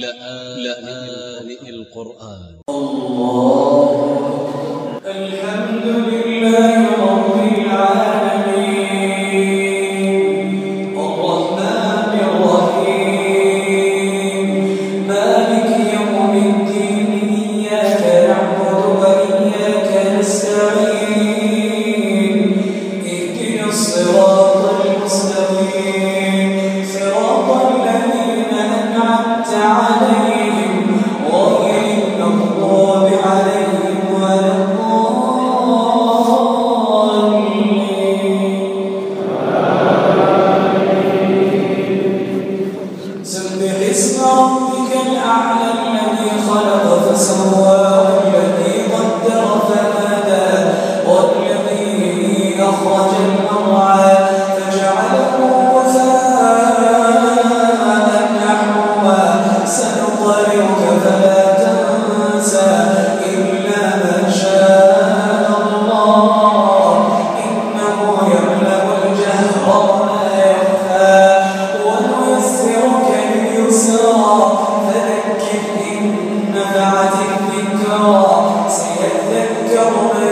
لآن لا القرآن. الله الحمد لله. سبح اسم ربك الأعلى الذي خلق فسوى والذي قدر فهدى والذي أخرج المرعى فجعله وفاء نحوها سنقرئ ذكر سيذكر من